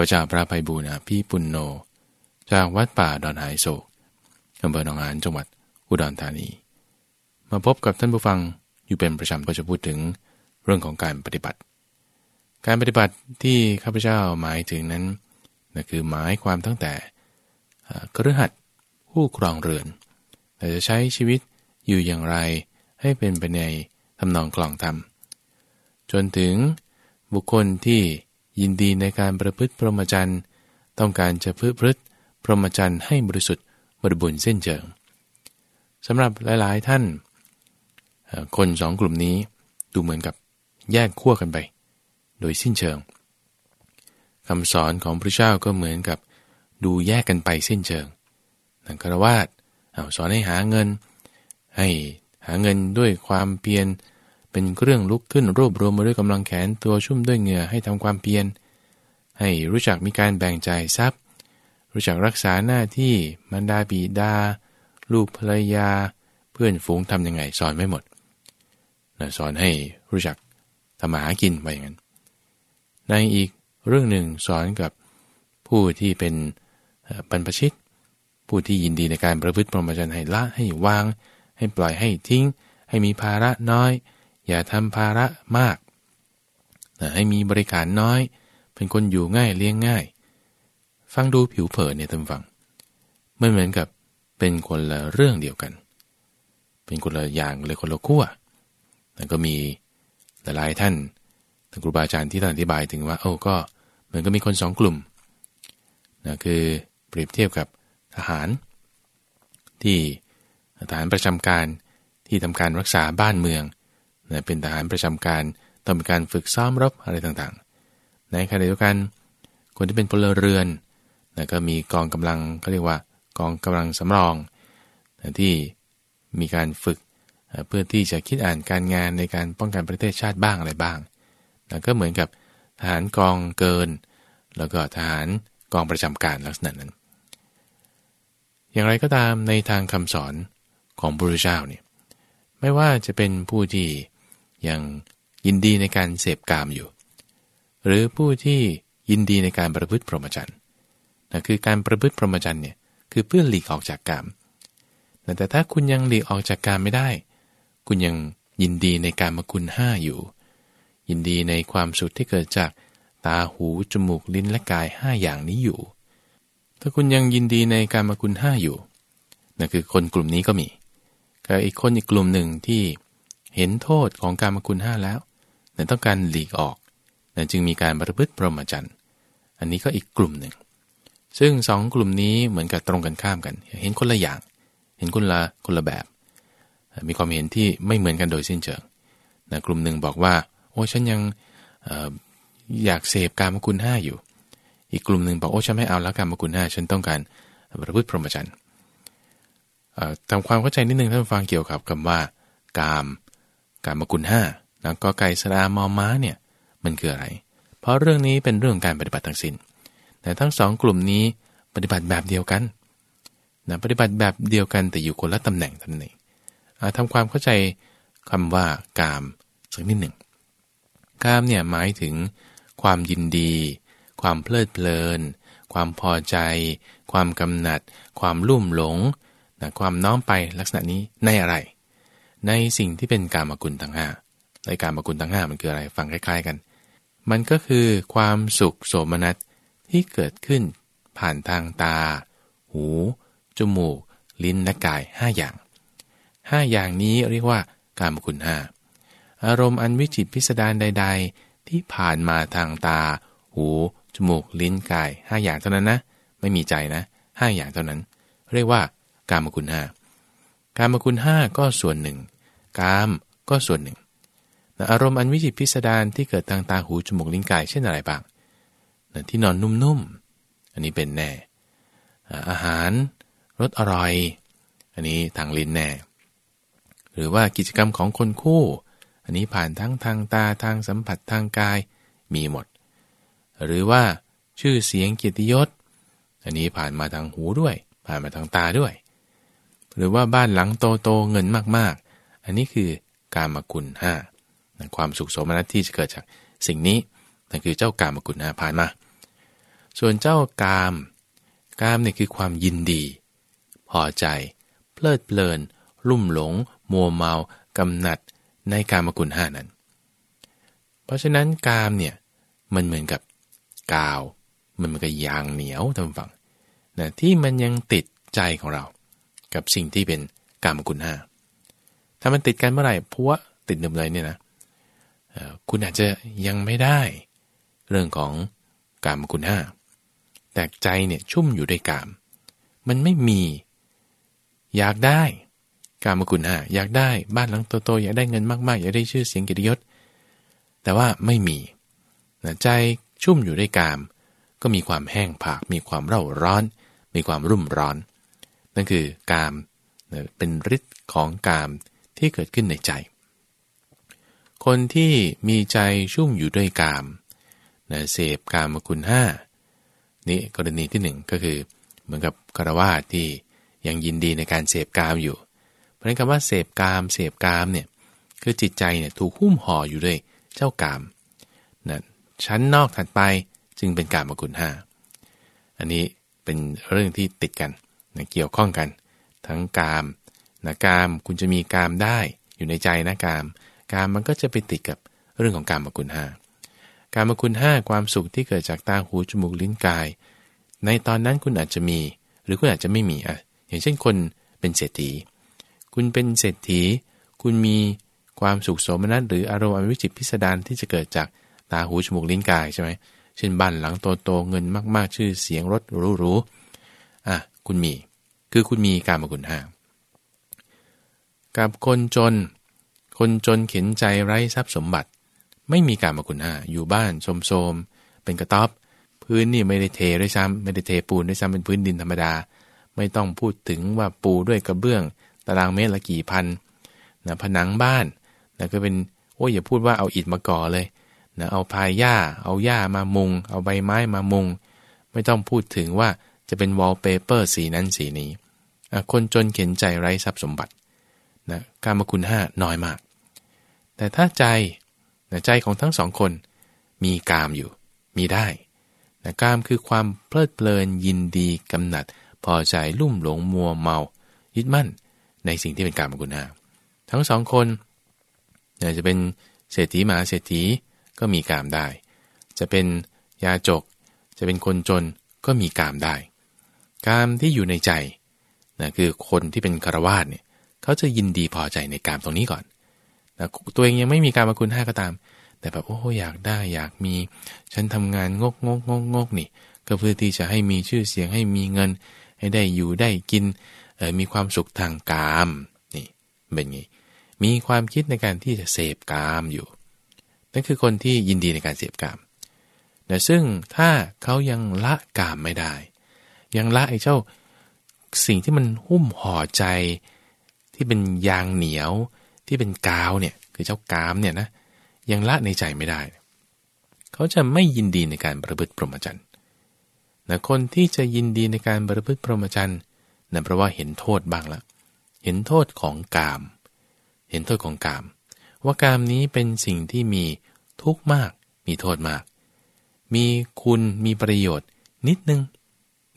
ข้าจ้าพระภัยบูรณ์พี่ปุณโญจากวัดป่าดอนหายโศกอำเภอหนองหานจังหวัดอุดรธานี มาพบกับท่านผู้ฟังอยู่เป็นประจำก็จะพูดถึงเรื่องของการปฏิบัติ การปฏิบัติที่ข้าพเจ้าหมายถึงนั้นนั่นคือหมายความตั้งแต่กระหัดผู้ครองเรือนแต่จะใช้ชีวิตอยู่อย่างไรให้เป็นไปในทำนองกลองธรรมจนถึงบุคคลที่ ยินดีในการประพฤติพรหมจรรย์ต้องการจะพืพฤติพรหมจรรย์ให้บริสุทธิ์บริบูรณ์เส้นเจิงสำหรับหลาย ๆ ท่าน คนสองกลุ่มนี้ดูเหมือนกับแยกขั้วกันไป โดยสิ้นเชิงคำสอนของพระเจ้าก็เหมือนกับดูแยกกันไปสิ้นเชิงนังกรวาดสอนให้หาเงิน ให้หาเงินด้วยความเพียร เป็นเครื่องลุกขึ้นรวบรวมมาด้วยกำลังแขนตัวชุ่มด้วยเหงื่อให้ทำความเพียร ให้รู้จักมีการแบ่งใจทรัพย์ รู้จักรักษาหน้าที่มารดาบิดา ลูกภรรยา เพื่อนฝูงทำยังไงสอนไม่หมดนะสอนให้รู้จักทำมาหากินไปอย่างนั้น ในอีกเรื่องหนึ่งสอนกับผู้ที่เป็นบรรพชิต ผู้ที่ยินดีในการประพฤติพรหมจรรย์ให้ละให้วาง ให้ปล่อยให้ทิ้ง ให้มีภาระน้อย อย่าทำภาระมากนะให้มีบริการน้อย เป็นคนอยู่ง่ายเลี้ยงง่าย ฟังดูผิวเผินเนี่ยท่านฟังไม่เหมือนกับเป็นคนละเรื่องเดียวกัน เป็นคนละอย่างเลยคนละขั้วแต่ก็มีหลายท่านท่านครูบาอาจารย์ที่ท่านอธิบายถึงว่าโอ้ก็เหมือนก็มีคนสองกลุ่มนะคือเปรียบเทียบกับทหาร ที่ทหารประจำการที่ทำการรักษาบ้านเมือง นะเป็นทหารประจำการต้องมีการฝึกซ้อมรบอะไรต่างๆ ในขณะเดียวกัน คนที่เป็นพลเรือนนะก็มีกองกำลังก็เรียกว่ากองกำลังสำรองนะที่มีการฝึกเพื่อที่จะคิดอ่านการงานในการป้องกันประเทศชาติบ้างอะไรบ้างนะก็เหมือนกับทหารกองเกิน แล้วก็ทหารกองประจำการลักษณะนั้น อย่างไรก็ตามในทางคำสอนของพระพุทธเจ้าเนี่ยไม่ว่าจะเป็นผู้ที่ ยังยินดีในการเสพกามอยู่ หรือผู้ที่ยินดีในการประพฤติพรหมจรรย์นะคือการประพฤติพรหมจรรย์เนี่ยคือเพื่อหลีกออกจากกามแต่ถ้าคุณยังหลีกออกจากกามไม่ได้ คุณยังยินดีในการมคุณห้าอยู่ ยินดีในความสุขที่เกิดจากตาหูจมูกลิ้นและกายห้าอย่างนี้อยู่ ถ้าคุณยังยินดีในการมคุณห้าอยู่นั่นคือคนกลุ่มนี้ก็มีกับอีกคนอีกกลุ่มหนึ่งที่ เห็นโทษของการมคุณห้าแล้วแต่ต้องการหลีกออกแต่จึงมีการประพฤติพรหมจรรย์อันนี้ก็อีกกลุ่มหนึ่ง ซึ่งสองกลุ่มนี้เหมือนกับตรงกันข้ามกัน เห็นคนละอย่าง เห็นคนละคนละแบบ มีความเห็นที่ไม่เหมือนกันโดยสิ้นเชิงนะกลุ่มหนึ่งบอกว่า โอ้ฉันยังออยากเสพการมคุณห้าอยู่ อีกกลุ่มหนึ่งบอกโอ้ฉันไม่เอาแล้วการมคุณห้าฉันต้องการประพฤติพรหมจรรย์ทำความเข้าใจนิดนึงท่านฟังเกี่ยวกับคำว่า กาม การมกุลห้าแล้วก็ไก่สรามอม้าเนี่ยมันคืออะไร เพราะเรื่องนี้เป็นเรื่องการปฏิบัติทั้งสิน้น แต่ทั้งสองกลุ่มนี้ปฏิบัติแบบเดียวกันนะปฏิบัติแบบเดียวกันแต่อยู่คนละตำแหน่งท่านเองทำความเข้าใจคำว่ากามสักนิดหนึ่งกามเนี่ยหมายถึงความยินดี ความเพลิดเพลิน ความพอใจ ความกำหนัด ความลุ่มหลงนะความน้อมไปลักษณะนี้ในอะไร ในสิ่งที่เป็นกามกุลทั้งห้าในกามกุลทั้งห้ามันคืออะไรฟังคล้ายๆกัน มันก็คือความสุขโสมนัสที่เกิดขึ้นผ่านทางตา หู จมูก ลิ้นและกายห้าอย่างห้าอย่างนี้เรียกว่ากามกุลห้าอารมณ์อันวิจิตพิสดารใด ๆ ที่ผ่านมาทางตา หู จมูก ลิ้นกายห้าอย่างเท่านั้นนะ ไม่มีใจนะห้าอย่างเท่านั้น เรียกว่ากามกุลห้า การมคุณห้าก็ส่วนหนึ่ง กามก็ส่วนหนึ่ง อารมณ์อันวิจิตพิสดารที่เกิดทางตาหูจมูกลิ้นกายเช่นอะไรบ้างที่นอนนุ่มๆ อันนี้เป็นแน่ อาหารรสอร่อย อันนี้ทางลิ้นแน่ หรือว่ากิจกรรมของคนคู่ อันนี้ผ่านทั้งทางตาทางสัมผัสทางกายมีหมด หรือว่าชื่อเสียงเกียรติยศ อันนี้ผ่านมาทางหูด้วย ผ่านมาทางตาด้วย หรือว่าบ้านหลังโตโตเงินมากๆ อันนี้คือการมกุลห้าความสุขสมนัตที่จะเกิดจากสิ่งนี้นั่นคือเจ้าการมกุลห้าผ่านมา ส่วนเจ้ากาม กามเนี่ยคือความยินดี พอใจ เพลิดเพลิน ลุ่มหลง มัวเมากำหนัดในกามกุลห้านั้น เพราะฉะนั้นกามเนี่ยมันเหมือนกับกาว มันเหมือนกับยางเหนียวทำฝังนะที่มันยังติดใจของเรา กับสิ่งที่เป็นกามกุลห้าถ้ามันติดกันเมื่อไหร่พัวติดหนึบเลยเนี่ยนะคุณอาจจะยังไม่ได้เรื่องของกามกุลห้าแต่ใจเนี่ยชุ่มอยู่ด้วยกาม มันไม่มี อยากได้กามกุลห้าอยากได้บ้านหลังโตๆอยากได้เงินมากๆ อยากได้ชื่อเสียงกิติยศ แต่ว่าไม่มีใจชุ่มอยู่ด้วยกาม ก็มีความแห้งผาก มีความเร่าร้อน มีความรุ่มร้อน นั่นคือกามเป็นฤทธิ์ของกามที่เกิดขึ้นในใจ คนที่มีใจชุ่มอยู่ด้วยกามนะเสพกามคุณห้านี่กรณีที่หนึ่งก็คือ เหมือนกับคารวาสที่ยังยินดีในการเสพกามอยู่ เพราะนั้นคำว่าเสพกามเสพกามเนี่ยคือจิตใจเนี่ยถูกหุ้มห่ออยู่ด้วยเจ้ากามนะชั้นนอกถัดไปจึงเป็นกามคุณห้าอันนี้เป็นเรื่องที่ติดกัน นะเกี่ยวข้องกัน ทั้งกามนะกามคุณจะมีกามได้อยู่ในใจนะกาม กามมันก็จะไปติดกับเรื่องของกามคุณห้าการมคุณห้าความสุขที่เกิดจากตาหูจมูกลิ้นกาย ในตอนนั้นคุณอาจจะมี หรือคุณอาจจะไม่มีอะอย่างเช่นคนเป็นเศรษฐี คุณเป็นเศรษฐี คุณมีความสุขโสมนัตหรืออารมณ์อวิจิตพิสดารที่จะเกิดจากตาหูจมูกลิ้นกายใช่ไหมเช่นบ้านหลังโตๆเงินมากๆ ชื่อเสียงรถหรูๆ คุณมี คือคุณมีการมคุณห้ากับคนจน คนจนเข็นใจไร้ทรัพย์สมบัติ ไม่มีการมาคุณห้าอยู่บ้านโสมเป็นกระต๊อบ พื้นนี่ไม่ได้เทด้วยซ้ำไม่ได้เทปูนด้วยซ้ำเป็นพื้นดินธรรมดา ไม่ต้องพูดถึงว่าปูด้วยกระเบื้อง ตารางเมตรละกี่พันนะผนังบ้านนะก็เป็นโอ้ยอย่าพูดว่าเอาอิฐมาก่อเลยนะเอาพายหญ้า เอาหญ้ามามุง เอาใบไม้มามุง ไม่ต้องพูดถึงว่า จะเป็นวอลเปเปอร์สีนั้นสีนี้ คนจนเข็นใจไร้ทรัพย์สมบัตินะการมาคุณห้าน้อยมาก แต่ถ้าใจใจของทั้งสองคนมีกามอยู่ มีได้นะกามคือความเพลิดเพลินยินดีกำหนัด พอใจลุ่มหลงมัวเมา ยึดมั่นในสิ่งที่เป็นกามกุณาทั้งสองคนนะจะเป็นเศรษฐีมหาเศรษฐีก็มีกามได้ จะเป็นยาจก จะเป็นคนจนก็มีกามได้ กามที่อยู่ในใจนะคือคนที่เป็นคารวาสเนี่ยเขาจะยินดีพอใจในกามตรงนี้ก่อนนะตัวเองยังไม่มีการมาคุณห้าก็ตาม แต่แบบโอ้อยากได้อยากมี ฉันทำงานงกงกงกงกนี่ ก็เพื่อที่จะให้มีชื่อเสียงให้มีเงิน ให้ได้อยู่ได้กินเออมีความสุขทางกามนี่เป็นไงมีความคิดในการที่จะเสพกามอยู่ นั่นคือคนที่ยินดีในการเสพกามแต่ซึ่งถ้าเขายังละกามไม่ได้ ยังละไอ้เจ้า สิ่งที่มันหุ้มห่อใจ ที่เป็นยางเหนียว ที่เป็นกาวเนี่ยคือเจ้ากามเนี่ยนะยังละในใจไม่ได้ เขาจะไม่ยินดีในการประพฤติพรหมจรรย์นะคนที่จะยินดีในการประพฤติพรหมจรรย์นั่นเพราะว่าเห็นโทษบ้างละ เห็นโทษของกาม เห็นโทษของกาม ว่ากามนี้เป็นสิ่งที่มีทุกข์มาก มีโทษมาก มีคุณมีประโยชน์นิดนึง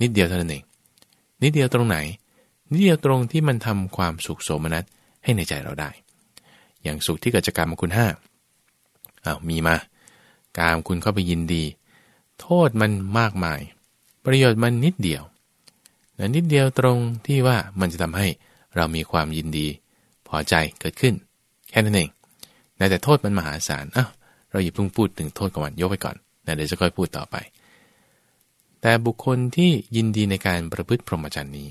นิดเดียวเท่านั้นเอง นิดเดียวตรงไหน นิดเดียวตรงที่มันทำความสุขโสมนัสให้ในใจเราได้ อย่างสุขที่เกิดจากการมคุณห้าอา้าวมีมา การคุณเข้าไปยินดี โทษมันมากมาย ประโยชน์มันนิดเดียวแต่นิดเดียวตรงที่ว่ามันจะทำให้เรามีความยินดี พอใจเกิดขึ้น แค่นั้นเองแต่โทษมันมหาศาลอ้าวเราอย่าเพิ่งพูดถึงโทษก่อนยกไปก่อนนะเดี๋ยวจะค่อยพูดต่อไป แต่บุคคลที่ยินดีในการประพฤติพรหมจรรย์นี้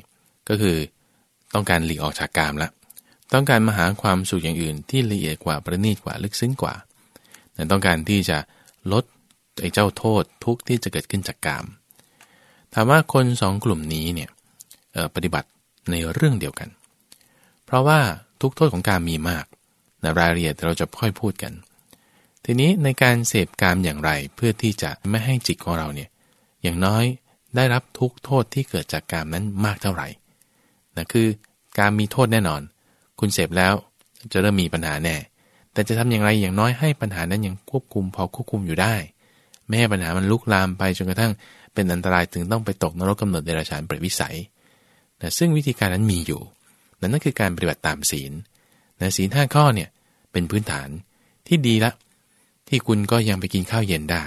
ก็คือต้องการหลีกออกจากกามละต้องการมาหาความสุขอย่างอื่นที่ละเอียดกว่าประณีตกว่าลึกซึ้งกว่าแต่ต้องการที่จะลดไอ้เจ้าโทษทุกที่จะเกิดขึ้นจากกาม ถามว่าคนสองกลุ่มนี้เนี่ยปฏิบัติในเรื่องเดียวกัน เพราะว่าทุกโทษของการมีมากในรายละเอียดเราจะค่อยพูดกัน ทีนี้ในการเสพกามอย่างไรเพื่อที่จะไม่ให้จิตของเราเนี่ย อย่างน้อยได้รับทุกโทษที่เกิดจากกามนั้นมากเท่าไหร่นะคือการมีโทษแน่นอน คุณเสพแล้วจะเริ่มมีปัญหาแน่ แต่จะทำอย่างไรอย่างน้อยให้ปัญหานั้นยังควบคุมพอควบคุมอยู่ได้ ไม่ให้ปัญหามันลุกลามไปจนกระทั่งเป็นอันตรายถึงต้องไปตกนรกกำเนิดเดรัจฉานเปรตวิสัยนะซึ่งวิธีการนั้นมีอยู่ นั่นก็คือการปฏิบัติตามศีลนะศีลห้าข้อเนี่ยเป็นพื้นฐานที่ดีละ ที่คุณก็ยังไปกินข้าวเย็นได้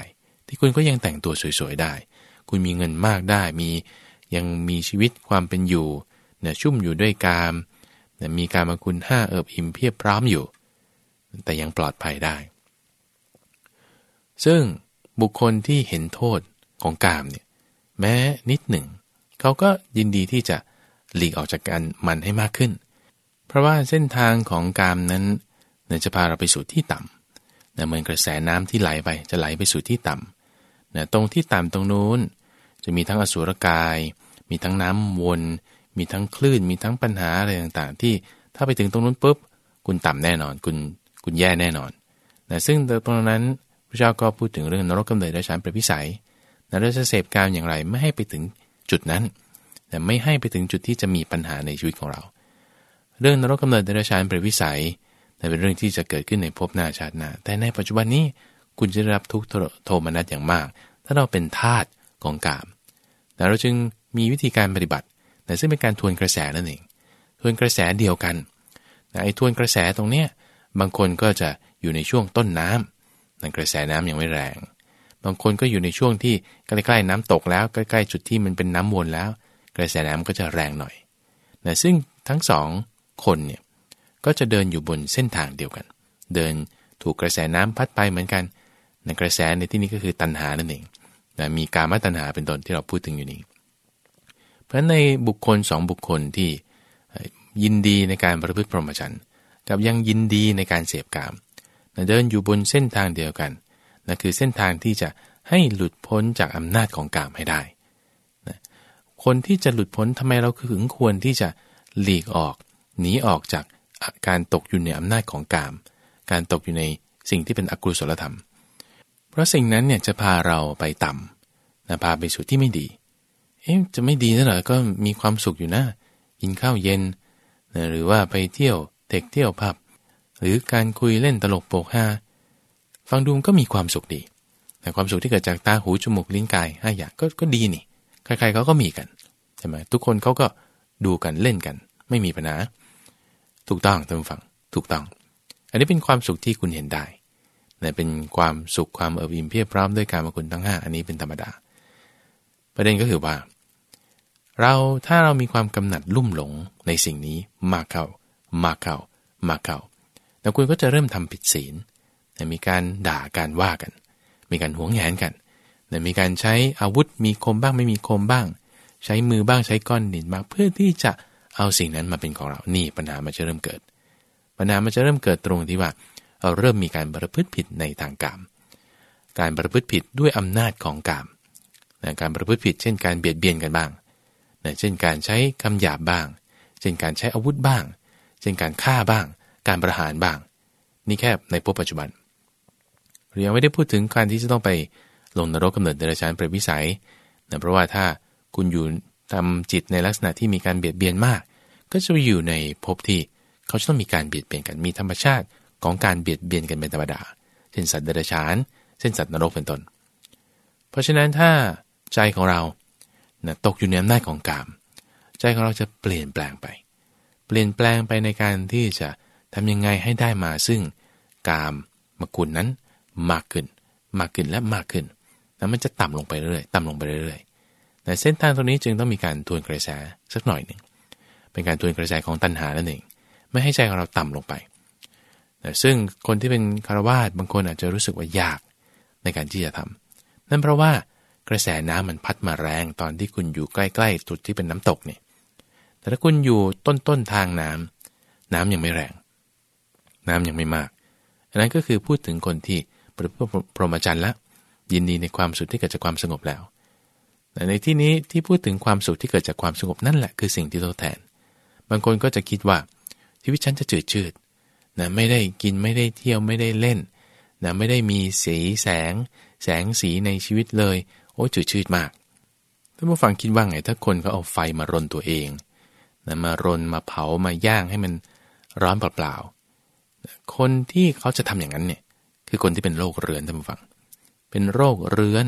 ที่คุณก็ยังแต่งตัวสวยๆได้ คุณมีเงินมากได้มียังมีชีวิตความเป็นอยู่เนี่ยชุ่มอยู่ด้วยกามเนี่ยมีการมาคุณห้าเอิบอิ่มเพียบพร้อมอยู่ แต่ยังปลอดภัยได้ ซึ่งบุคคลที่เห็นโทษของกามเนี่ยแม้นิดหนึ่ง เขาก็ยินดีที่จะหลีกออกจากการมันให้มากขึ้น เพราะว่าเส้นทางของกามนั้นเนี่ยจะพาเราไปสู่ที่ต่ำเนี่ยเหมือนกระแสน้ำที่ไหลไปจะไหลไปสู่ที่ต่ำเนี่ยตรงที่ต่ำตรงนู้น จะมีทั้งอสุรกาย มีทั้งน้ำวน มีทั้งคลื่น มีทั้งปัญหาอะไรต่างๆ ที่ถ้าไปถึงตรงนู้นปุ๊บ คุณต่ำแน่นอน คุณคุณแย่แน่นอนนะซึ่งตรงนั้นพระเจ้าก็พูดถึงเรื่องนรกกำเนิดและชั้นประพิสัยนะเราจะเสพการอย่างไรไม่ให้ไปถึงจุดนั้นแต่ไม่ให้ไปถึงจุดที่จะมีปัญหาในชีวิตของเรา เรื่องนรกกำเนิดเดรัจฉานเปรตวิสัยเป็นเรื่องที่จะเกิดขึ้นในภพหน้าชาติหน้า แต่ในปัจจุบันนี้คุณจะได้รับทุกโทมนัสอย่างมาก ถ้าเราเป็นทาสของกาม แต่เราจึงมีวิธีการปฏิบัติแต่ซึ่งเป็นการทวนกระแสนั่นเอง ทวนกระแสเดียวกันไอ้ทวนกระแสตรงเนี้ยบางคนก็จะอยู่ในช่วงต้นน้ำนั่นกระแสน้ำยังไม่แรง บางคนก็อยู่ในช่วงที่ใกล้ๆน้ำตกแล้วใกล้ๆจุดที่มันเป็นน้ำวนแล้ว กระแสน้ำก็จะแรงหน่อยนะซึ่งทั้งสองคนเนี่ยก็จะเดินอยู่บนเส้นทางเดียวกัน เดินถูกกระแสน้ำพัดไปเหมือนกันในกระแสในที่นี้ก็คือตัณหานั่นเอง นะมีการมตัณหาเป็นต้นที่เราพูดถึงอยู่นี้ เพราะในบุคคลสองบุคคลที่ยินดีในการประพฤติพรหมจรรย์กับยังยินดีในการเสพกามนะเดินอยู่บนเส้นทางเดียวกันนะคือเส้นทางที่จะให้หลุดพ้นจากอำนาจของกามให้ได้นะคนที่จะหลุดพ้นทำไมเราถึงควรที่จะหลีกออกหนีออกจากการตกอยู่ในอำนาจของกาม การตกอยู่ในสิ่งที่เป็นอกุศลธรรม เพราะสิ่งนั้นเนี่ยจะพาเราไปต่ำนะพาไปสู่ที่ไม่ดี เอ๊ะจะไม่ดีนะเหรอก็มีความสุขอยู่นะกินข้าวเย็นนะหรือว่าไปเที่ยวเทคเที่ยวผับ หรือการคุยเล่นตลกโปกฮาฟังดูก็มีความสุขดีแต่ความสุขที่เกิดจากตาหูจมูกลิ้นกายห้าอย่างก็ก็ดีนี่ ใครๆเขาก็มีกันใช่ไหมทุกคนเขาก็ดูกันเล่นกัน ไม่มีปัญหาถูกต้องท่านฟังถูกต้อง อันนี้เป็นความสุขที่คุณเห็นได้ แต่เป็นความสุขความเอิบอิ่มเพียบพร้อมด้วยการมคุณทั้ง 5 อันนี้เป็นธรรมดา ประเด็นก็คือว่า เราถ้าเรามีความกำหนัดลุ่มหลงในสิ่งนี้มากเข้ามากเข้ามากเข้าแล้วคุณก็จะเริ่มทำผิดศีลมีการด่าการว่ากัน มีการหวงแหนกันมีการใช้อาวุธมีคมบ้างไม่มีคมบ้าง ใช้มือบ้างใช้ก้อนดินบ้างเพื่อที่จะเอาสิ่งนั้นมาเป็นของเรา นี่ปัญหามันจะเริ่มเกิด ปัญหามันจะเริ่มเกิดตรงที่ว่า เราเริ่มมีการประพฤติผิดในทางกาม การประพฤติผิดด้วยอำนาจของกามนะการประพฤติผิด เช่นการเบียดเบียนกันบ้างนะเช่นการใช้คำหยาบบ้าง เช่นการใช้อาวุธบ้าง เช่นการฆ่าบ้าง การประหารบ้าง นี่แค่ในพบปัจจุบันเรายังไม่ได้พูดถึงการที่จะต้องไปลงนรกกำเนิดเดรัจฉานเปรตวิสัยนะเพราะว่าถ้าคุณอยู่ทำจิตในลักษณะที่มีการเบียดเบียนมาก ก็จะอยู่ในภพที่เขาจะต้องมีการเบียดเบียนกันมีธรรมชาติ ของการเบียดเบียนกันเป็นธรรมดา เช่นสัตว์เดรัจฉาน เช่นสัตว์นรกเป็นต้น เพราะฉะนั้นถ้าใจของเรานะตกอยู่ในอำนาจของกาม ใจของเราจะเปลี่ยนแปลงไป เปลี่ยนแปลงไปในการที่จะทำยังไงให้ได้มาซึ่งกามมกุลนั้นมากขึ้น มากขึ้นและมากขึ้น แล้วมันจะต่ำลงไปเรื่อยต่ำลงไปเรื่อยแต่เส้นทางตรงนี้จึงต้องมีการทวนกระแสสักหน่อยหนึ่ง เป็นการทวนกระแสของตัณหานั่นเอง ไม่ให้ใจของเราต่ำลงไป ซึ่งคนที่เป็นคารวาสบางคนอาจจะรู้สึกว่ายากในการที่จะทำนั่นเพราะว่ากระแสน้ำมันพัดมาแรงตอนที่คุณอยู่ใกล้ๆจุดที่เป็นน้ำตกเนี่ย แต่ถ้าคุณอยู่ต้นต้นทางน้ำน้ำยังไม่แรง น้ำยังไม่มาก อันนั้นก็คือพูดถึงคนที่ประพฤติพรหมจรรย์ละยินดีในความสุขที่เกิดจากความสงบแล้วแต่ในที่นี้ที่พูดถึงความสุขที่เกิดจากความสงบนั่นแหละคือสิ่งที่ทดแทน บางคนก็จะคิดว่าชีวิตฉันจะจืดชืด นะไม่ได้กินไม่ได้เที่ยวไม่ได้เล่นนะไม่ได้มีสีแสง แสงสีในชีวิตเลย โอ้จืดชืดมากท่านผู้ฟังคิดว่าไงถ้าคนเขาเอาไฟมารนตัวเองนะมารนมาเผามาย่างให้มันร้อนเปล่าๆคนที่เขาจะทำอย่างนั้นเนี่ยคือคนที่เป็นโรคเรื้อนท่านผู้ฟัง เป็นโรคเรื้อน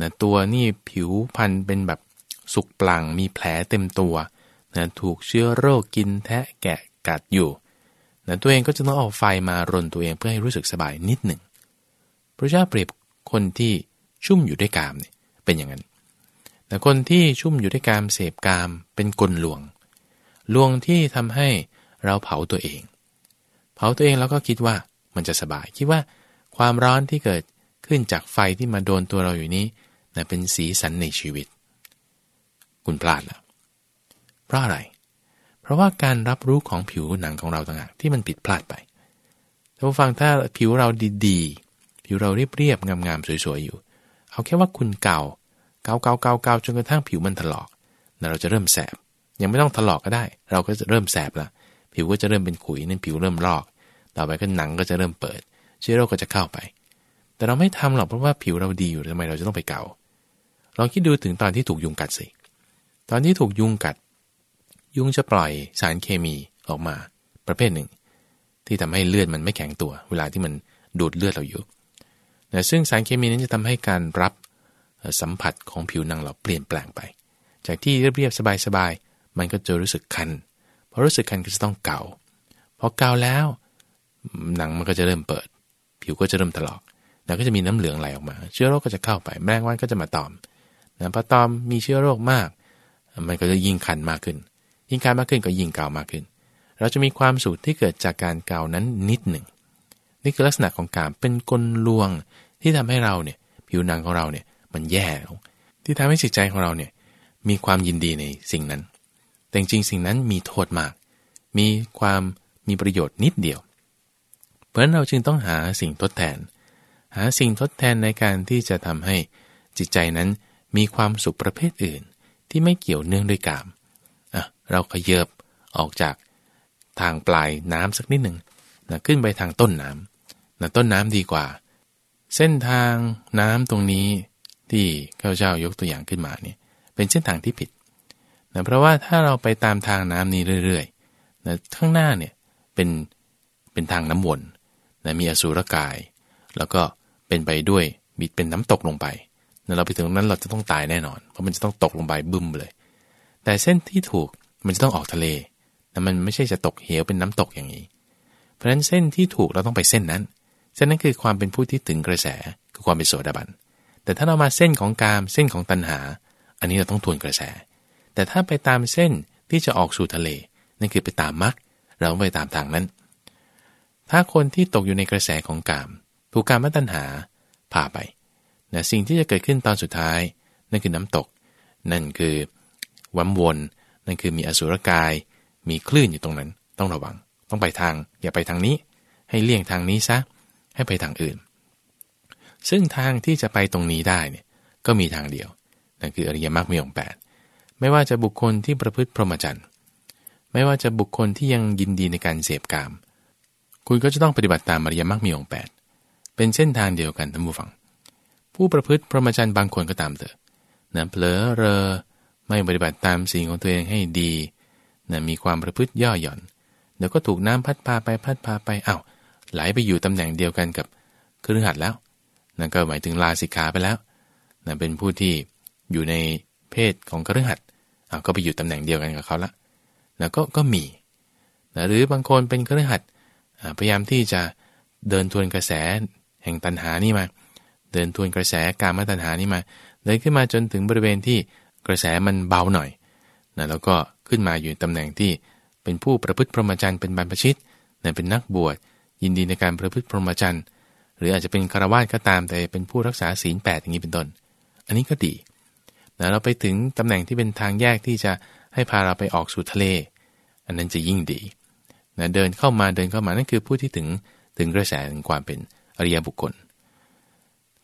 นะตัวนี่ผิวพันธุ์เป็นแบบสุกปลังมีแผลเต็มตัวนะถูกเชื้อโรคกินแทะแกะกัดอยู่ นะตัวเองก็จะต้องเอาไฟมารนตัวเองเพื่อให้รู้สึกสบายนิดหนึ่งพระเจ้าเปรียบคนที่ชุ่มอยู่ด้วยกามเนี่ยเป็นอย่างนั้นแต่คนที่ชุ่มอยู่ด้วยกามเสพกามเป็นกลลวง ลวงที่ทำให้เราเผาตัวเอง เผาตัวเองแล้วก็คิดว่ามันจะสบายคิดว่า ความร้อนที่เกิดขึ้นจากไฟที่มาโดนตัวเราอยู่นี้นะเป็นสีสันในชีวิต คุณพลาดแล้วเพราะอะไร ราะว่าการรับรู้ของผิวหนังของเราต่างหากที่มันผิดพลาดไปถ้าฟังถ้าผิวเราดีๆ ผิวเราเรียบๆงามๆสวยๆอยู่ เอาแค่ว่าคุณเก่าเกาเกาเกาเกาจนกระทั่งผิวมันถลอกเราจะเริ่มแสบ ยังไม่ต้องถลอกก็ได้ เราก็จะเริ่มแสบละผิวก็จะเริ่มเป็นขุยนั่นผิวเริ่มลอก ต่อไปก็หนังก็จะเริ่มเปิด เชื้อโรคก็จะเข้าไป แต่เราไม่ทำหรอกเพราะว่าผิวเราดีอยู่ทำไมเราจะต้องไปเก่าลองคิดดูถึงตอนที่ถูกยุงกัดสิตอนที่ถูกยุงกัด ยุงจะปล่อยสารเคมีออกมา ประเภทหนึ่ง ที่ทำให้เลือดมันไม่แข็งตัว เวลาที่มันดูดเลือดเราอยู่นะซึ่งสารเคมีนั้นจะทำให้การรับสัมผัสของผิวหนังเราเปลี่ยนแปลงไป จากที่เรียบๆสบายๆมันก็จะรู้สึกคันพอรู้สึกคันก็จะต้องเกาพอเกาแล้ว หนังมันก็จะเริ่มเปิด ผิวก็จะเริ่มถลอกแล้วก็จะมีน้ำเหลืองไหลออกมา เชื้อโรคก็จะเข้าไปแมลงวันก็จะมาตอมนะพอตอมมีเชื้อโรคมาก มันก็จะยิ่งคันมากขึ้น ยิ่งคันมากขึ้นก็ยิ่งเกามากขึ้น เราจะมีความสุขที่เกิดจากการเกานั้นนิดหนึ่ง นี่คือลักษณะของการเป็นกลลวงที่ทำให้เราเนี่ยผิวหนังของเราเนี่ยมันแย่ลงที่ทำให้จิตใจของเราเนี่ยมีความยินดีในสิ่งนั้น แต่จริงสิ่งนั้นมีโทษมาก มีความมีประโยชน์นิดเดียว เพราะนั้นเราจึงต้องหาสิ่งทดแทน หาสิ่งทดแทนในการที่จะทำให้จิตใจนั้นมีความสุขประเภทอื่น ที่ไม่เกี่ยวเนื่องด้วยกาม เราขยเยบออกจากทางปลายน้ำสักนิดหนึ่งนะขึ้นไปทางต้นน้ำนะต้นน้ำดีกว่า เส้นทางน้ำตรงนี้ที่ข้าเจ้ายกตัวอย่างขึ้นมาเนี่ยเป็นเส้นทางที่ผิดนะเพราะว่าถ้าเราไปตามทางน้ำนี้เรื่อยๆนะข้างหน้าเนี่ยเป็นเป็นทางน้ำวนนะมีอสุรกาย แล้วก็เป็นไปด้วยมีเป็นน้ำตกลงไปนะเราไปถึงนั้นเราจะต้องตายแน่นอน เพราะมันจะต้องตกลงไปบึ้มเลย แต่เส้นที่ถูก มันจะต้องออกทะเล แต่มันไม่ใช่จะตกเหวเป็นน้ำตกอย่างนี้ เพราะฉะนั้นเส้นที่ถูกเราต้องไปเส้นนั้นเส้นนั้นคือความเป็นผู้ที่ถึงกระแสคือความเป็นโสดาบัน แต่ถ้าเรามาเส้นของกามเส้นของตัณหา อันนี้เราต้องทวนกระแส แต่ถ้าไปตามเส้นที่จะออกสู่ทะเล นั่นคือไปตามมรรคเราไปตามทางนั้น ถ้าคนที่ตกอยู่ในกระแสของกาม ถูกกามตัณหาพาไปนะสิ่งที่จะเกิดขึ้นตอนสุดท้าย นั่นคือน้ำตก นั่นคือวัมวน นั่นคือมีอสุรกาย มีคลื่นอยู่ตรงนั้น ต้องระวัง ต้องไปทาง อย่าไปทางนี้ ให้เลี่ยงทางนี้ซะ ให้ไปทางอื่น ซึ่งทางที่จะไปตรงนี้ได้เนี่ย ก็มีทางเดียว นั่นคืออริยมรรคมีองค์แปดไม่ว่าจะบุคคลที่ประพฤติพรหมจรรย์ ไม่ว่าจะบุคคลที่ยังยินดีในการเสพกาม คุณก็จะต้องปฏิบัติตามอริยมรรคมีองค์แปดเป็นเส้นทางเดียวกันทั้งผู้ฟัง ผู้ประพฤติพรหมจรรย์บางคนก็ตามเถอะนะเผลอเรอ ไม่ปฏิบัติตามสิ่งของตัวเองให้ดีนะมีความประพฤติย่อหย่อน เดี๋ยวก็ถูกน้ำพัดพาไปพัดพาไปอา้าวไหลไปอยู่ตำแหน่งเดียวกันกับเครือหัดแล้วนั่นก็หมายถึงลาสิกขาไปแล้วนั่นเป็นผู้ที่อยู่ในเพศของกระหัดเอาก็ไปอยู่ตำแหน่งเดียวกันกับเขาละแล้วก็ก็มีนะหรือบางคนเป็นกระหัดพยายามที่จะเดินทวนกระแสแห่งตันหานี่มา เดินทวนกระแสการมาตันหานี่มา เดินขึ้นมาจนถึงบริเวณที่ กระแสมันเบาหน่อยนะแล้วก็ขึ้นมาอยู่ตำแหน่งที่เป็นผู้ประพฤติพรหมจรรย์เป็นบรรพชิตนะเป็นนักบวชยินดีในการประพฤติพรหมจรรย์หรืออาจจะเป็นคารวาสก็ตามแต่เป็นผู้รักษาศีลแปดอย่างนี้เป็นต้น อันนี้ก็ดีนะเราไปถึงตำแหน่งที่เป็นทางแยกที่จะให้พาเราไปออกสู่ทะเล อันนั้นจะยิ่งดีนะเดินเข้ามาเดินเข้ามานั่นคือผู้ที่ถึงถึงกระแสถึงความเป็นอริยบุคคล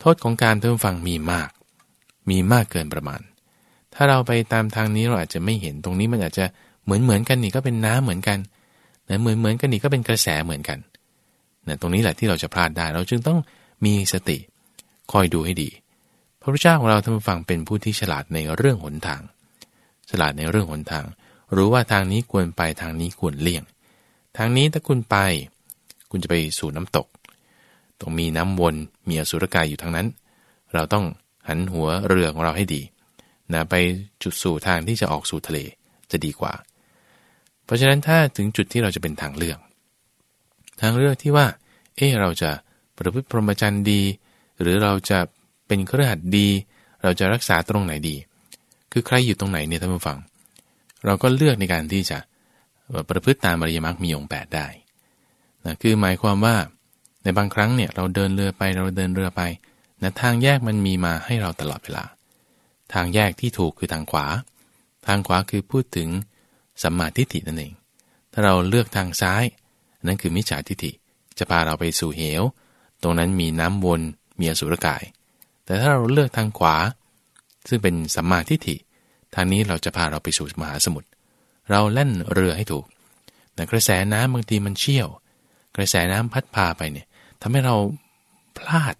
โทษของการเทิมฟังมีมาก มีมากเกินประมาณ ถ้าเราไปตามทางนี้เราอาจจะไม่เห็นตรงนี้มันอาจจะเหมือนเหมือนกันนี่ก็เป็นน้ำเหมือนกันนะเหมือนเหมือนกันนี่ก็เป็นกระแสเหมือนกันนะตรงนี้แหละที่เราจะพลาดได้ เราจึงต้องมีสติคอยดูให้ดี พระพุทธเจ้าของเราท่านฟังเป็นผู้ที่ฉลาดในเรื่องหนทาง ฉลาดในเรื่องหนทาง รู้ว่าทางนี้ควรไปทางนี้ควรเลี่ยง ทางนี้ถ้าคุณไป คุณจะไปสู่น้ำตกตรงมีน้ำวนมีอสุรกายอยู่ทางนั้น เราต้องหันหัวเรือของเราให้ดี นะไปจุดสู่ทางที่จะออกสู่ทะเลจะดีกว่า เพราะฉะนั้นถ้าถึงจุดที่เราจะเป็นทางเลือก ทางเลือกที่ว่า เออเราจะประพฤติพรหมจรรย์ดี หรือเราจะเป็นเครือขัดดี เราจะรักษาตรงไหนดี คือใครอยู่ตรงไหนเนี่ยท่านผู้ฟัง เราก็เลือกในการที่จะประพฤติตามอริยมรรคมีองค์แปดได้นะคือหมายความว่าในบางครั้งเนี่ยเราเดินเรือไปเราเดินเรือไปนะทางแยกมันมีมาให้เราตลอดเวลา ทางแยกที่ถูกคือทางขวา ทางขวาคือพูดถึงสัมมาทิฏฐินั่นเอง ถ้าเราเลือกทางซ้าย นั่นคือมิจฉาทิฏฐิ จะพาเราไปสู่เหว ตรงนั้นมีน้ำวน มีอสุรกาย แต่ถ้าเราเลือกทางขวา ซึ่งเป็นสัมมาทิฏฐิ ทางนี้เราจะพาเราไปสู่มหาสมุทร เราเล่นเรือให้ถูกแต่กระแสน้ำบางทีมันเชี่ยว กระแสน้ำพัดพาไปเนี่ยทำให้เราพลาด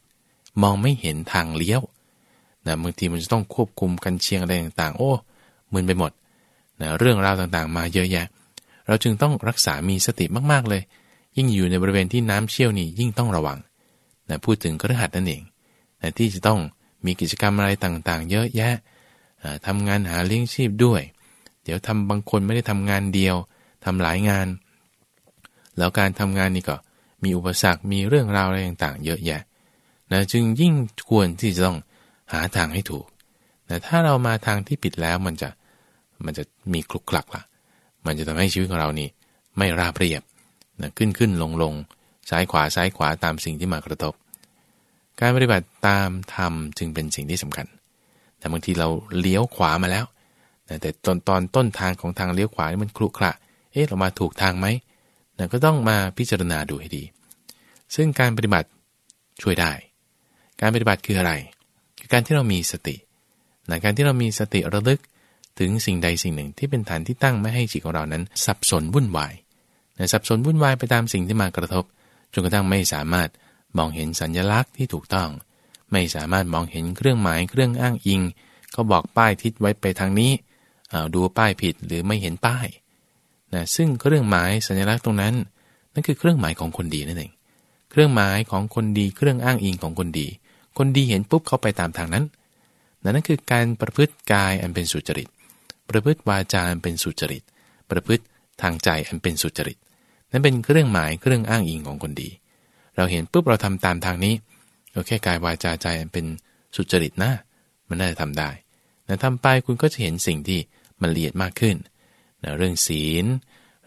มองไม่เห็นทางเลี้ยว นะบางทีมันจะต้องควบคุมกันเชียงอะไรต่างๆ โอ้มึนไปหมดนะเรื่องราวต่างๆ มาเยอะแยะ เราจึงต้องรักษามีสติมากๆเลย ยิ่งอยู่ในบริเวณที่น้ำเชี่ยวนี่ยิ่งต้องระวังนะพูดถึงกระหัดนั่นเองนะที่จะต้องมีกิจกรรมอะไรต่างๆ เยอะแยะทำงานหาเลี้ยงชีพด้วย เดี๋ยวทำบางคนไม่ได้ทำงานเดียวทำหลายงาน แล้วการทำงานนี่ก็มีอุปสรรค มีเรื่องราวอะไรต่างๆ เยอะแยะนะจึงยิ่งควรที่จะต้อง หาทางให้ถูก แต่ถ้าเรามาทางที่ผิดแล้วมันจะมันจะมีคลุกคลักละ่ะ มันจะทำให้ชีวิตของเรานี่ไม่ราบเรียบนะขึ้นขึ้นลงลงซ้ายขวาซ้ายขวาตามสิ่งที่มากระทบ การปฏิบัติตามธรรมจึงเป็นสิ่งที่สำคัญ แต่บางทีเราเลี้ยวขวามาแล้ว แต่ตอนตอนต้นทางของทางเลี้ยวขวานี่มันคลุกคละ เอ๊ะเรามาถูกทางไหมนะก็ต้องมาพิจารณาดูให้ดี ซึ่งการปฏิบัติช่วยได้ การปฏิบัติคืออะไร การที่เรามีสตินะการที่เรามีสติระลึกถึงสิ่งใดสิ่งหนึ่งที่เป็นฐานที่ตั้งไม่ให้จิตของเรานั้น สับสนวุ่นวายนะสับสนวุ่นวายไปตามสิ่งที่มากระทบจนกระทั่งไม่สามารถมองเห็นสัญญลักษณ์ที่ถูกต้อง ไม่สามารถมองเห็นเครื่องหมายเครื่องอ้างอิงเขาบอกป้ายทิศไว้ไปทางนี้ดูป้ายผิดหรือไม่เห็นป้ายนะซึ่งเครื่องหมายสัญลักษณ์ตรงนั้น นั่นคือเครื่องหมายของคนดีนั่นเอง เครื่องหมายของคนดี เครื่องอ้างอิงของคนดี คนดีเห็นปุ๊บเขาไปตามทางนั้น นั่นคือการประพฤติกายอันเป็นสุจริต ประพฤติวาจาอันเป็นสุจริต ประพฤติทางใจอันเป็นสุจริต นั่นเป็นเครื่องหมายเครื่องอ้างอิงของคนดี เราเห็นปุ๊บเราทำตามทางนี้เราแค่กายวาจาใจอันเป็นสุจริตนะมันน่าจะทำได้แต่ทำไปคุณก็จะเห็นสิ่งที่มันละเอียดมากขึ้นนะเรื่องศีล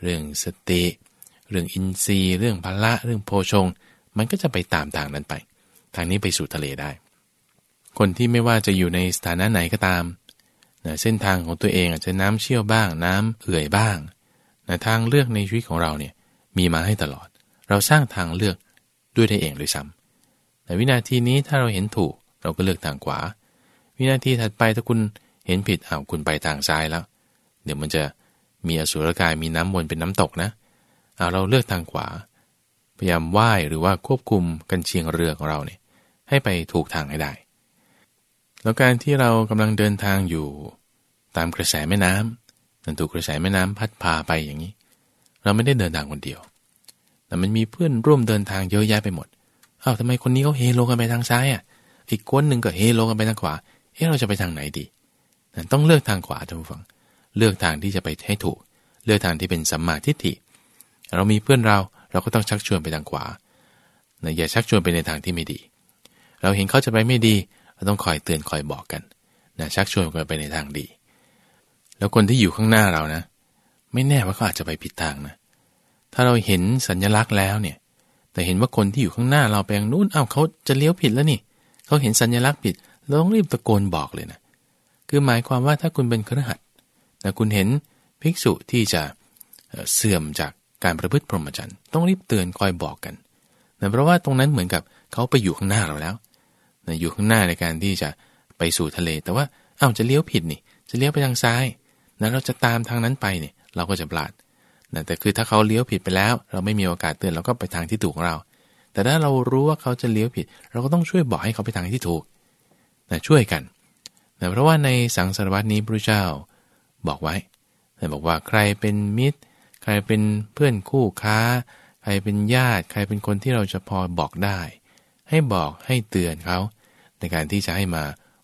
เรื่องสติ เรื่องอินทรีย์ เรื่องพละ เรื่องโพชง มันก็จะไปตามทางนั้นไป ทางนี้ไปสู่ทะเลได้ คนที่ไม่ว่าจะอยู่ในสถานะไหนก็ตามนะเส้นทางของตัวเองอาจจะน้ำเชี่ยวบ้าง น้ำเอื่อยบ้างนะทางเลือกในชีวิตของเราเนี่ยมีมาให้ตลอด เราสร้างทางเลือกด้วยได้เองเลยซ้ำแต่วินาทีนี้ถ้าเราเห็นถูกเราก็เลือกทางขวา วินาทีถัดไปถ้าคุณเห็นผิดอ้าวคุณไปทางซ้ายแล้ว เดี๋ยวมันจะมีอสุรกายมีน้ำวนเป็นน้ำตกนะเอาเราเลือกทางขวา พยายามไหว้หรือว่าควบคุมกันเชียงเรือของเราเนี่ยให้ไปถูกทางให้ได้ แล้วการที่เรากำลังเดินทางอยู่ ตามกระแสแม่น้ำนั่นถูกกระแสแม่น้ำพัดพาไปอย่างนี้ เราไม่ได้เดินทางคนเดียว แต่มันมีเพื่อนร่วมเดินทางเยอะแยะไปหมดอ้าวทำไมคนนี้เขาเฮโลกันไปทางซ้ายอะอีกคนหนึ่งก็เฮโลกันไปทางขวาเอ๊ะเราจะไปทางไหนดีต้องเลือกทางขวาท่านผู้ฟัง เลือกทางที่จะไปให้ถูก เลือกทางที่เป็นสัมมาทิฏฐิ เรามีเพื่อนเรา เราก็ต้องชักชวนไปทางขวานะอย่าชักชวนไปในทางที่ไม่ดี เราเห็นเขาจะไปไม่ดี เราต้องคอยเตือนคอยบอกกันนะชักชวนกันไปในทางดี แล้วคนที่อยู่ข้างหน้าเรานะ ไม่แน่ว่าเขาอาจจะไปผิดทางนะ ถ้าเราเห็นสัญลักษณ์แล้วเนี่ย แต่เห็นว่าคนที่อยู่ข้างหน้าเราไปทางนู้นอ้าวเขาจะเลี้ยวผิดแล้วนี่เขาเห็นสัญญลักษณ์ผิดเราต้องรีบตะโกนบอกเลยนะคือหมายความว่าถ้าคุณเป็นครหัสแต่คุณเห็นภิกษุที่จะเสื่อมจาก การประพฤติพรหมจรรย์ต้องรีบเตือนคอยบอกกันนะเพราะว่าตรงนั้นเหมือนกับเขาไปอยู่ข้างหน้าเราแล้วนะอยู่ข้างหน้าในการที่จะไปสู่ทะเล แต่ว่าเอ้าจะเลี้ยวผิดนี่ จะเลี้ยวไปทางซ้ายนะเราจะตามทางนั้นไปเนี่ยเราก็จะพลาดนะแต่คือถ้าเขาเลี้ยวผิดไปแล้ว เราไม่มีโอกาสเตือนเราก็ไปทางที่ถูกของเรา แต่ถ้าเรารู้ว่าเขาจะเลี้ยวผิด เราก็ต้องช่วยบอกให้เขาไปทางที่ถูกนะช่วยกันนะเพราะว่าในสังสารวัตนี้พระเจ้าบอกไว้แต่บอกว่าใครเป็นมิตร รเป็นเพื่อนคู่ค้า ใครเป็นญาติ ใครเป็นคนที่เราจะพอบอกได้ ให้บอกให้เตือนเขาในการที่จะให้มา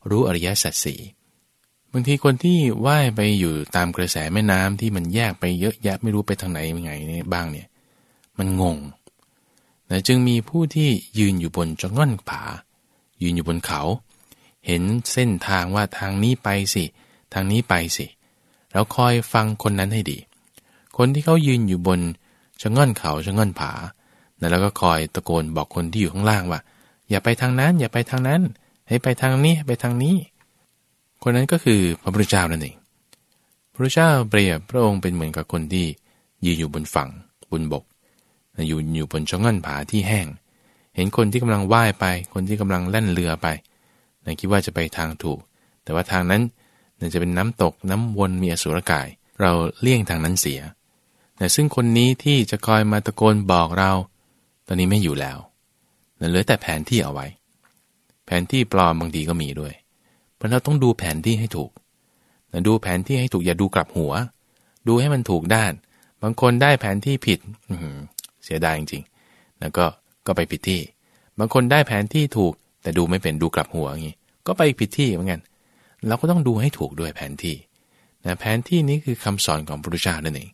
รู้อริยสัจสี่บางทีคนที่ว่ายไปอยู่ตามกระแสแม่น้ำที่มันแยกไปเยอะแยะไม่รู้ไปทางไหนยังไงเนี่ยบ้างเนี่ย มันงงนะจึงมีผู้ที่ยืนอยู่บนจง่อนผา ยืนอยู่บนเขา เห็นเส้นทางว่าทางนี้ไปสิ ทางนี้ไปสิ แล้วคอยฟังคนนั้นให้ดี คนที่เขายืนอยู่บนชะง่อนเขาชะง่อนผา แล้วก็คอยตะโกนบอกคนที่อยู่ข้างล่างว่า อย่าไปทางนั้น อย่าไปทางนั้น ให้ไปทางนี้ไปทางนี้ คนนั้นก็คือพระพุทธเจ้านั่นเอง พระพุทธเจ้าเปรียบพระองค์เป็นเหมือนกับคนที่ยืนอยู่บนฝั่งบนบก อยู่อยู่บนช่องเงินผาที่แห้ง เห็นคนที่กำลังว่ายไป คนที่กำลังแล่นเรือไปนคิดว่าจะไปทางถูก แต่ว่าทางนั้นนจะเป็นน้ำตกน้ำวนมีอสุรกาย เราเลี่ยงทางนั้นเสีย แต่ซึ่งคนนี้ที่จะคอยมาตะโกนบอกเรา ตอนนี้ไม่อยู่แล้วเหลือแต่แผนที่เอาไว้ แผนที่ปลอมบางทีก็มีด้วย เพราะเราต้องดูแผนที่ให้ถูกดูแผนที่ให้ถูกอย่าดูกลับหัว ดูให้มันถูกด้าน บางคนได้แผนที่ผิดเสียดายจริงๆแล้วก็ก็ไปผิดที่ บางคนได้แผนที่ถูก แต่ดูไม่เป็นดูกลับหัวอย่างนี้ก็ไปผิดที่เหมือนกันเราก็ต้องดูให้ถูกด้วยแผนที่นะแผนที่นี้คือคำสอนของพระพุทธเจ้านั่นเอง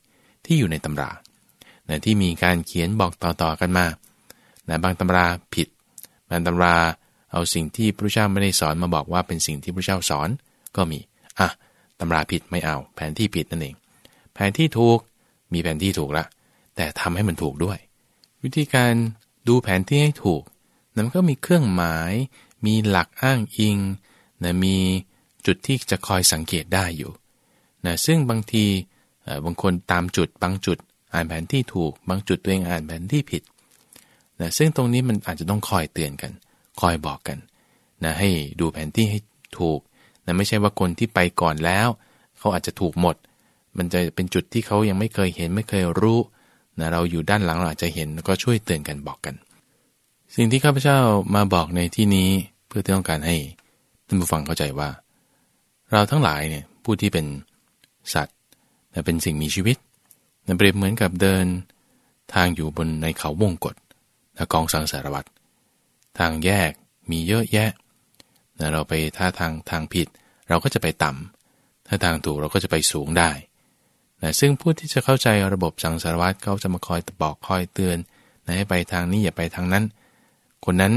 ที่อยู่ในตำรานะที่มีการเขียนบอกต่อๆกันมานะบางตำราผิดบางตำราเอาสิ่งที่พระเจ้าไม่ได้สอนมาบอกว่าเป็นสิ่งที่พระเจ้าสอนก็มี อะตำราผิดไม่เอา แผนที่ผิดนั่นเอง แผนที่ถูกมีแผนที่ถูกละแต่ทำให้มันถูกด้วย วิธีการดูแผนที่ให้ถูกนั้นก็มีเครื่องหมาย มีหลักอ้างอิงนะมีจุดที่จะคอยสังเกตได้อยู่นะซึ่งบางที บางคนตามจุดบางจุดอ่านแผนที่ถูก บางจุดตัวเองอ่านแผนที่ผิดนะซึ่งตรงนี้มันอาจจะต้องคอยเตือนกัน คอยบอกกันนะให้ดูแผนที่ให้ถูกนะไม่ใช่ว่าคนที่ไปก่อนแล้ว เขาอาจจะถูกหมด มันจะเป็นจุดที่เขายังไม่เคยเห็นไม่เคยรู้นะเราอยู่ด้านหลังเราอาจจะเห็นก็ช่วยเตือนกันบอกกัน สิ่งที่ข้าพเจ้ามาบอกในที่นี้เพื่อต้องการให้ท่านผู้ฟังเข้าใจว่า เราทั้งหลายเนี่ยผู้ที่เป็นสัตว์ เป็นสิ่งมีชีวิตเปรียบเหมือนกับเดินทางอยู่บนในเขาวงกฏและกองสังสารวัตรทางแยกมีเยอะแยะ เราไปถ้าทางทางผิด เราก็จะไปต่ำถ้าทางถูกเราก็จะไปสูงได้นะซึ่งผู้ที่จะเข้าใจระบบสังสารวัตรเขาจะมาคอยบอกคอยเตือนนะให้ไปทางนี้อย่าไปทางนั้น คนนั้น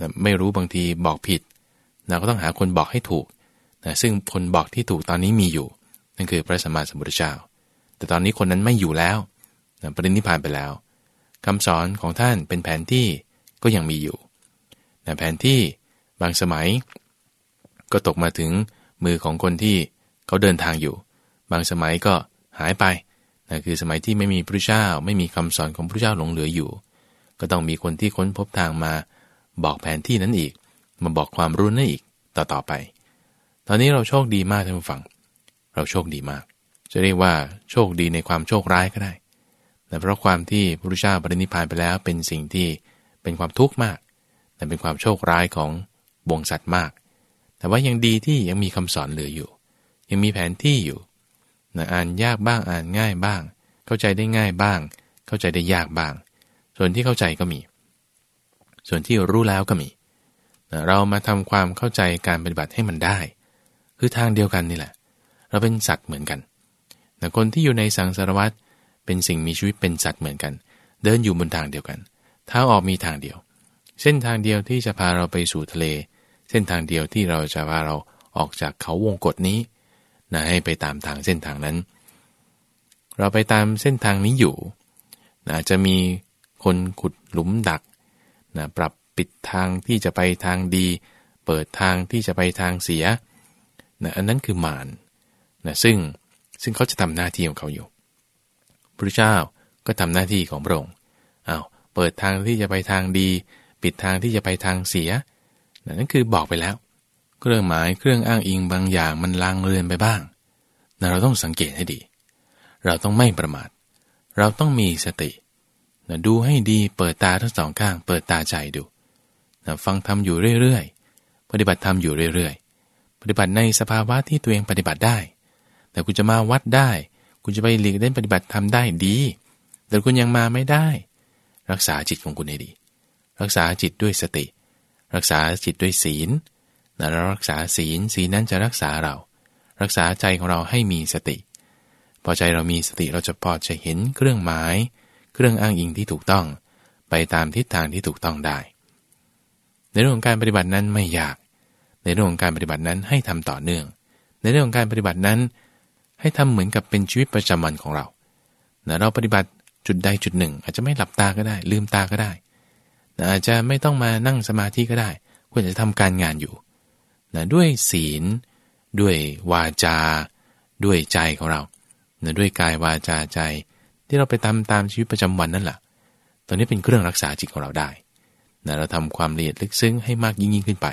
นะไม่รู้บางทีบอกผิด เราก็ต้องหาคนบอกให้ถูกนะซึ่งคนบอกที่ถูกตอนนี้มีอยู่ นั่นคือพระสัมมาสัมพุทธเจ้า แต่ตอนนี้คนนั้นไม่อยู่แล้วปรินิพานไปแล้วคำสอนของท่านเป็นแผนที่ก็ยังมีอยู่แผนที่บางสมัย ก็ตกมาถึงมือของคนที่เขาเดินทางอยู่ บางสมัยก็หายไปนั่นคือสมัยที่ไม่มีพระเจ้า ไม่มีคำสอนของพระเจ้าหลงเหลืออยู่ ก็ต้องมีคนที่ค้นพบทางมาบอกแผนที่นั้นอีก มาบอกความรู้นั่นอีกต่อต่อไป ตอนนี้เราโชคดีมากท่านผู้ฟัง เราโชคดีมาก จะเรียกว่าโชคดีในความโชคร้ายก็ได้ แต่เพราะความที่พระพุทธเจ้าปรินิพานไปแล้ว เป็นสิ่งที่เป็นความทุกข์มาก แต่เป็นความโชคร้ายของบวงสัตว์มาก แต่ว่ายังดีที่ยังมีคำสอนเหลืออยู่ ยังมีแผนที่อยู่นะอ่านยากบ้างอ่านง่ายบ้าง เข้าใจได้ง่ายบ้าง เข้าใจได้ยากบ้าง ส่วนที่เข้าใจก็มี ส่วนที่รู้แล้วก็มี เรามาทำความเข้าใจการปฏิบัติให้มันได้ คือทางเดียวกันนี่แหละ เราเป็นสัตว์เหมือนกันนะคนที่อยู่ในสังสารวัตรเป็นสิ่งมีชีวิตเป็นสัตว์เหมือนกัน เดินอยู่บนทางเดียวกันทางออกมีทางเดียว เส้นทางเดียวที่จะพาเราไปสู่ทะเล เส้นทางเดียวที่เราจะพาเราออกจากเขาวงกฏนี้นะให้ไปตามทางเส้นทางนั้น เราไปตามเส้นทางนี้อยู่นะจะมีคนขุดหลุมดักนะปรับปิดทางที่จะไปทางดี เปิดทางที่จะไปทางเสียนะอันนั้นคือมาร นะซึ่งซึ่งเขาจะทำหน้าที่ของเขาอยู่พระเจ้าก็ทำหน้าที่ของพระองค์อา้าวเปิดทางที่จะไปทางดี ปิดทางที่จะไปทางเสียนะนั่นคือบอกไปแล้ว เครื่องหมายเครื่องอ้างอิงบางอย่างมันลางเลือนไปบ้างนะเราต้องสังเกตให้ดี เราต้องไม่ประมาท เราต้องมีสตินะดูให้ดีเปิดตาทั้งสองข้าง เปิดตาใจดูนะฟังทำอยู่เรื่อยๆ ปฏิบัติทำอยู่เรื่อยๆ ปฏิบัติในสภาวะที่ตัวเองปฏิบัติได้ แต่คุณจะมาวัดได้ คุณจะไปหลีกเล่นปฏิบัติทำได้ดี แต่คุณยังมาไม่ได้ รักษาจิตของคุณให้ดี รักษาจิตด้วยสติ รักษาจิตด้วยศีลนะเรารักษาศีลศีลนั้นจะรักษาเรา รักษาใจของเราให้มีสติ พอใจเรามีสติเราจะพอจะเห็นเครื่องหมาย เครื่องอ้างอิงที่ถูกต้อง ไปตามทิศทางที่ถูกต้องได้ ในเรื่องของการปฏิบัตินั้นไม่ยาก ในเรื่องของการปฏิบัตินั้นให้ทำต่อเนื่อง ในเรื่องของการปฏิบัตินั้น ให้ทำเหมือนกับเป็นชีวิตประจำวันของเรานะเราปฏิบัติจุดใดจุดหนึ่ง อาจจะไม่หลับตาก็ได้ ลืมตาก็ได้นะอาจจะไม่ต้องมานั่งสมาธิก็ได้ควรจะทำการงานอยู่นะด้วยศีล ด้วยวาจา ด้วยใจของเรานะด้วยกายวาจาใจ ที่เราไปทำตามชีวิตประจำวันนั่นแหละตอนนี้เป็นเครื่องรักษาจิตของเราได้นะเราทำความละเอียดลึกซึ้งให้มากยิ่งยิ่งขึ้นไป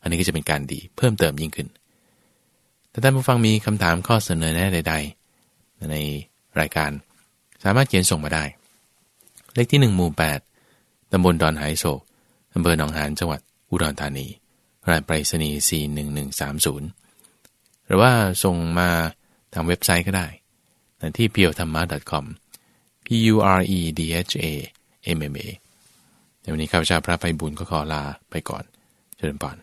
อันนี้ก็จะเป็นการดีเพิ่มเติมยิ่งขึ้น แต่ท่านผู้ฟังมีคำถามข้อเสนอแนะใด ๆ ในรายการ สามารถเขียนส่งมาได้ เลขที่ 1 หมู่ 8ตำบลดอนหายโศกอำเภอหนองหานจังหวัดอุดรธานี รายไปรษณีย์41130 หรือว่าส่งมาทางเว็บไซต์ก็ได้ที่ p u r e t h a m m a com p u r e d h a m m a ในวันนี้ข้าพเจ้าพระไปบุญก็ขอลาไปก่อน เจริญพร